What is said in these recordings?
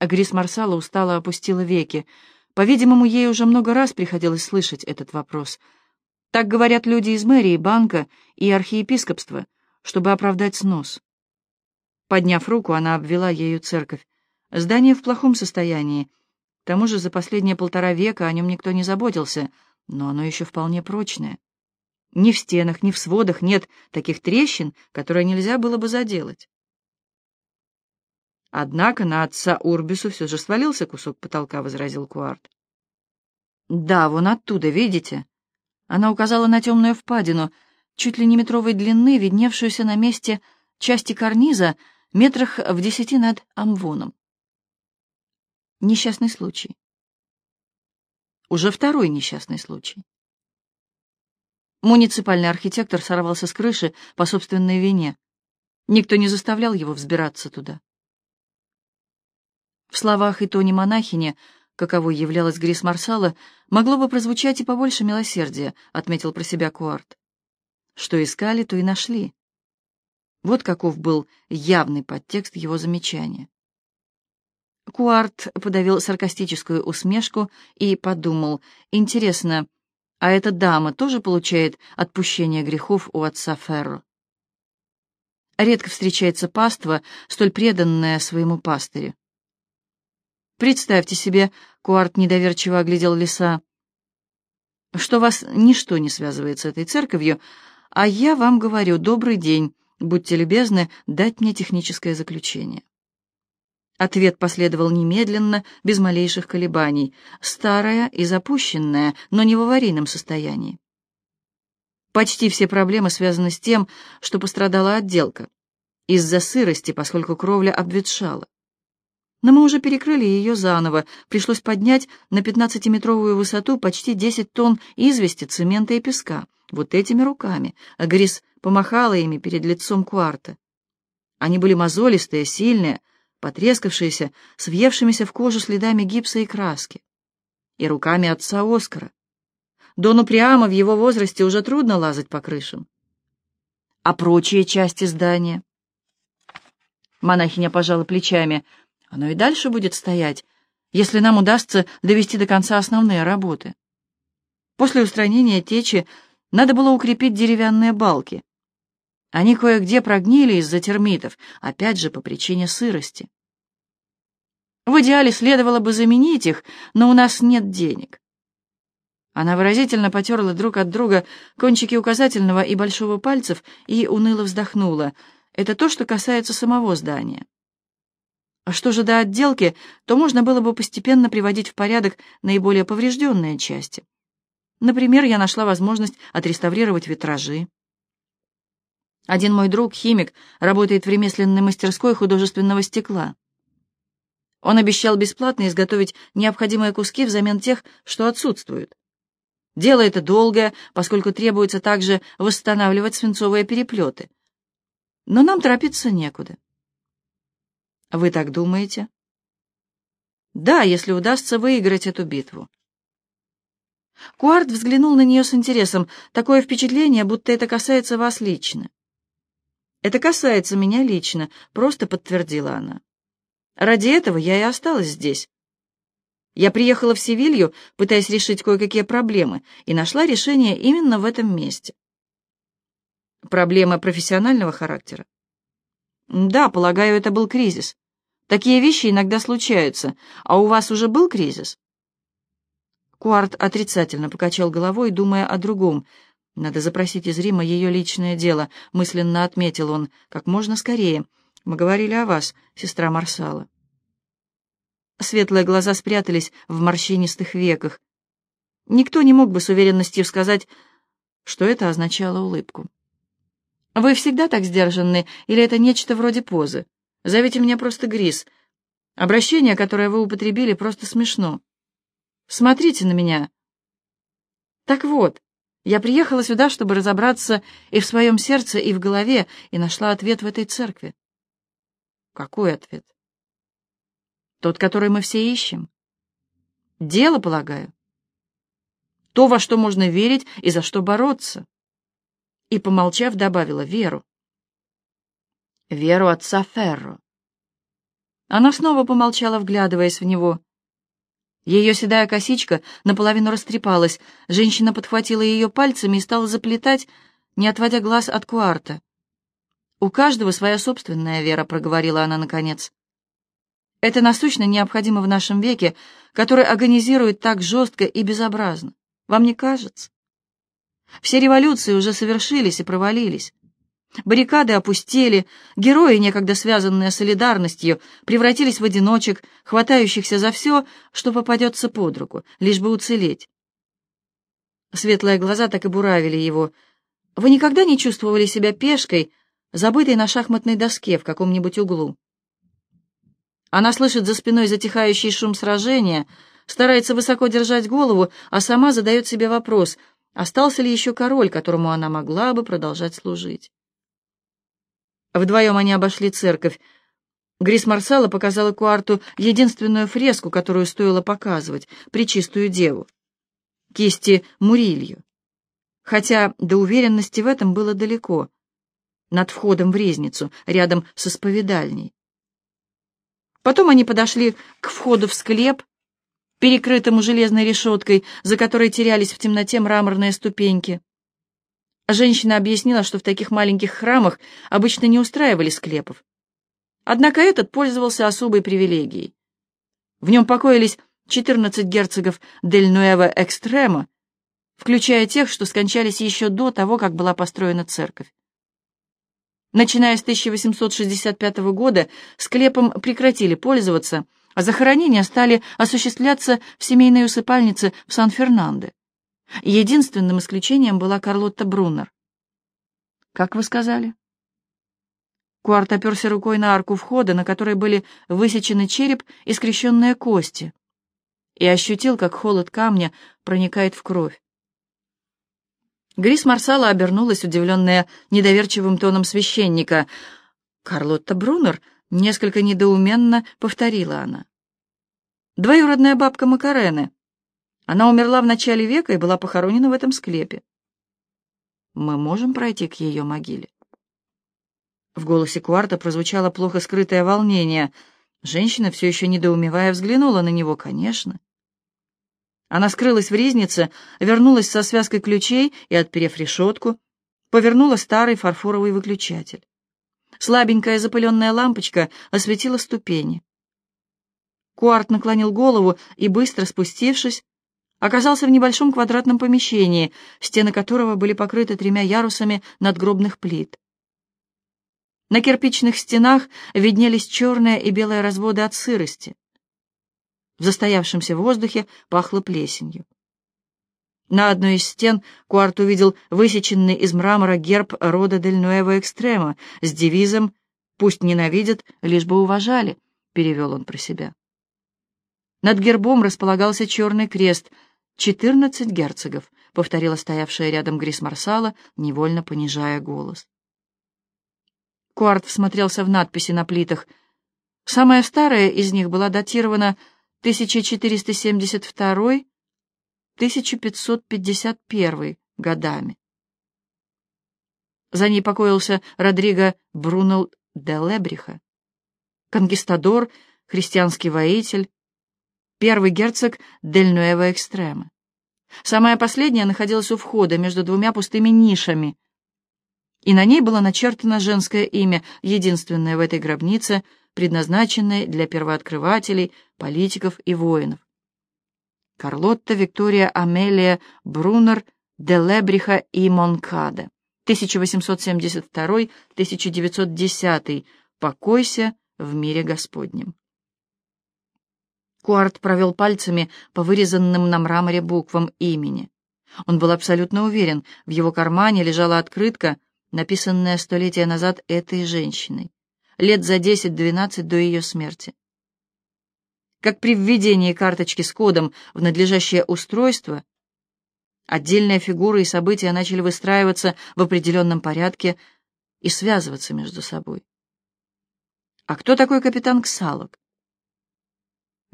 Грис Марсала устало опустила веки. По-видимому, ей уже много раз приходилось слышать этот вопрос. Так говорят люди из мэрии, банка и архиепископства, чтобы оправдать снос. Подняв руку, она обвела ею церковь. Здание в плохом состоянии. К тому же за последние полтора века о нем никто не заботился, но оно еще вполне прочное. Ни в стенах, ни в сводах нет таких трещин, которые нельзя было бы заделать. Однако на отца Урбису все же свалился кусок потолка, — возразил Куарт. Да, вон оттуда, видите? Она указала на темную впадину, чуть ли не метровой длины, видневшуюся на месте части карниза, метрах в десяти над амвоном. Несчастный случай. Уже второй несчастный случай. Муниципальный архитектор сорвался с крыши по собственной вине. Никто не заставлял его взбираться туда. В словах и тоне монахини, каковой являлась Грис Марсала, могло бы прозвучать и побольше милосердия, отметил про себя Куарт. Что искали, то и нашли. Вот каков был явный подтекст его замечания. Куарт подавил саркастическую усмешку и подумал, интересно, а эта дама тоже получает отпущение грехов у отца Ферро. Редко встречается паства, столь преданная своему пастырю. Представьте себе, Куарт недоверчиво оглядел леса, что вас ничто не связывает с этой церковью, а я вам говорю, добрый день, будьте любезны дать мне техническое заключение. Ответ последовал немедленно, без малейших колебаний, старая и запущенная, но не в аварийном состоянии. Почти все проблемы связаны с тем, что пострадала отделка, из-за сырости, поскольку кровля обветшала. Но мы уже перекрыли ее заново, пришлось поднять на 15-метровую высоту почти 10 тонн извести, цемента и песка, вот этими руками, а Грис помахала ими перед лицом кварта. Они были мозолистые, сильные, потрескавшиеся, с въевшимися в кожу следами гипса и краски. И руками отца Оскара. Дону прямо в его возрасте уже трудно лазать по крышам. А прочие части здания? Монахиня пожала плечами. Оно и дальше будет стоять, если нам удастся довести до конца основные работы. После устранения течи надо было укрепить деревянные балки. Они кое-где прогнили из-за термитов, опять же по причине сырости. В идеале следовало бы заменить их, но у нас нет денег. Она выразительно потерла друг от друга кончики указательного и большого пальцев и уныло вздохнула. Это то, что касается самого здания. А что же до отделки, то можно было бы постепенно приводить в порядок наиболее поврежденные части. Например, я нашла возможность отреставрировать витражи. Один мой друг, химик, работает в ремесленной мастерской художественного стекла. Он обещал бесплатно изготовить необходимые куски взамен тех, что отсутствуют. Дело это долгое, поскольку требуется также восстанавливать свинцовые переплеты. Но нам торопиться некуда. Вы так думаете? Да, если удастся выиграть эту битву. Куарт взглянул на нее с интересом. Такое впечатление, будто это касается вас лично. Это касается меня лично, просто подтвердила она. Ради этого я и осталась здесь. Я приехала в Севилью, пытаясь решить кое-какие проблемы, и нашла решение именно в этом месте. Проблема профессионального характера? Да, полагаю, это был кризис. Такие вещи иногда случаются. А у вас уже был кризис? Куарт отрицательно покачал головой, думая о другом. Надо запросить из Рима ее личное дело, мысленно отметил он, как можно скорее. Мы говорили о вас, сестра Марсала. Светлые глаза спрятались в морщинистых веках. Никто не мог бы с уверенностью сказать, что это означало улыбку. «Вы всегда так сдержанны, или это нечто вроде позы? Зовите меня просто Грис. Обращение, которое вы употребили, просто смешно. Смотрите на меня». «Так вот, я приехала сюда, чтобы разобраться и в своем сердце, и в голове, и нашла ответ в этой церкви. Какой ответ? Тот, который мы все ищем. Дело, полагаю. То, во что можно верить и за что бороться. И, помолчав, добавила веру. Веру отца Ферро. Она снова помолчала, вглядываясь в него. Ее седая косичка наполовину растрепалась. Женщина подхватила ее пальцами и стала заплетать, не отводя глаз от Куарта. «У каждого своя собственная вера», — проговорила она наконец. «Это насущно необходимо в нашем веке, который агонизирует так жестко и безобразно. Вам не кажется? Все революции уже совершились и провалились. Баррикады опустели, герои, некогда связанные солидарностью, превратились в одиночек, хватающихся за все, что попадется под руку, лишь бы уцелеть. Светлые глаза так и буравили его. Вы никогда не чувствовали себя пешкой, забытой на шахматной доске в каком-нибудь углу? Она слышит за спиной затихающий шум сражения, старается высоко держать голову, а сама задает себе вопрос, остался ли еще король, которому она могла бы продолжать служить. Вдвоем они обошли церковь. Грис Марсала показала Куарту единственную фреску, которую стоило показывать, Пречистую Деву. Кисти Мурилью. Хотя до уверенности в этом было далеко. Над входом в резницу, рядом со споведальней. Потом они подошли к входу в склеп, перекрытому железной решеткой, за которой терялись в темноте мраморные ступеньки. Женщина объяснила, что в таких маленьких храмах обычно не устраивали склепов. Однако этот пользовался особой привилегией. В нем покоились 14 герцогов Дель Нуэва Экстрема, включая тех, что скончались еще до того, как была построена церковь. Начиная с 1865 года склепом прекратили пользоваться, а захоронения стали осуществляться в семейной усыпальнице в Сан-Фернандо. Единственным исключением была Карлотта Бруннер. «Как вы сказали?» Куарт оперся рукой на арку входа, на которой были высечены череп и скрещенные кости, и ощутил, как холод камня проникает в кровь. Грис Марсала обернулась, удивленная недоверчивым тоном священника. «Карлотта Брунер», — несколько недоуменно повторила она. «Двоюродная бабка Макарены. Она умерла в начале века и была похоронена в этом склепе. Мы можем пройти к ее могиле?» В голосе Куарта прозвучало плохо скрытое волнение. Женщина, все еще недоумевая, взглянула на него. «Конечно». Она скрылась в ризнице, вернулась со связкой ключей и, отперев решетку, повернула старый фарфоровый выключатель. Слабенькая запыленная лампочка осветила ступени. Куарт наклонил голову и, быстро спустившись, оказался в небольшом квадратном помещении, стены которого были покрыты тремя ярусами надгробных плит. На кирпичных стенах виднелись черные и белые разводы от сырости. В застоявшемся воздухе пахло плесенью. На одной из стен Куарт увидел высеченный из мрамора герб рода Дель Нуэво Экстрема с девизом «Пусть ненавидят, лишь бы уважали», — перевел он про себя. Над гербом располагался черный крест. «Четырнадцать герцогов», — повторила стоявшая рядом Грис Марсала, невольно понижая голос. Куарт всмотрелся в надписи на плитах. Самая старая из них была датирована 1452-1551 годами. За ней покоился Родриго Брунел де Лебриха, конкистадор, христианский воитель, первый герцог Дель Нуэва Экстрема. Самая последняя находилась у входа между двумя пустыми нишами, и на ней было начертано женское имя, единственное в этой гробнице — предназначенной для первооткрывателей, политиков и воинов. Карлотта Виктория Амелия Брунер де Лебриха и Монкада, 1872-1910, покойся в мире Господнем. Куарт провел пальцами по вырезанным на мраморе буквам имени. Он был абсолютно уверен, в его кармане лежала открытка, написанная столетия назад этой женщиной лет за 10-12 до ее смерти. Как при введении карточки с кодом в надлежащее устройство, отдельные фигуры и события начали выстраиваться в определенном порядке и связываться между собой. А кто такой капитан Ксалок?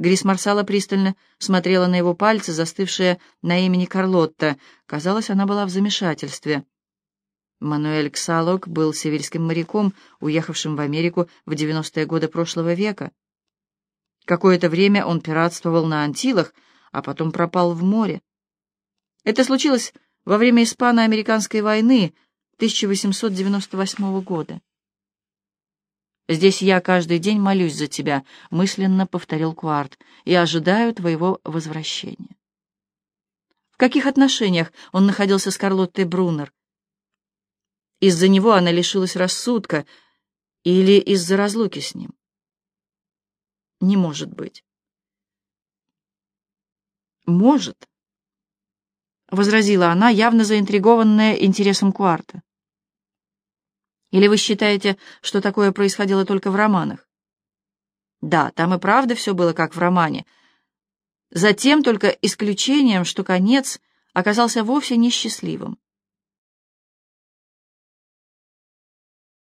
Грис Марсала пристально смотрела на его пальцы, застывшие на имени Карлотта. Казалось, она была в замешательстве. Мануэль Ксалок был северским моряком, уехавшим в Америку в 90-е годы прошлого века, Какое-то время он пиратствовал на Антилах, а потом пропал в море. Это случилось во время Испано-Американской войны 1898 года. «Здесь я каждый день молюсь за тебя», — мысленно повторил Куарт, «и ожидаю твоего возвращения». В каких отношениях он находился с Карлоттой Брунер? Из-за него она лишилась рассудка или из-за разлуки с ним? Не может быть. Может, — возразила она, явно заинтригованная интересом Куарта. Или вы считаете, что такое происходило только в романах? Да, там и правда все было как в романе. Затем только исключением, что конец оказался вовсе несчастливым.